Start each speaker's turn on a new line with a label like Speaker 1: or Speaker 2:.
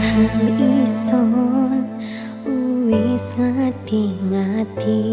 Speaker 1: hal ison uwis ngati-ngati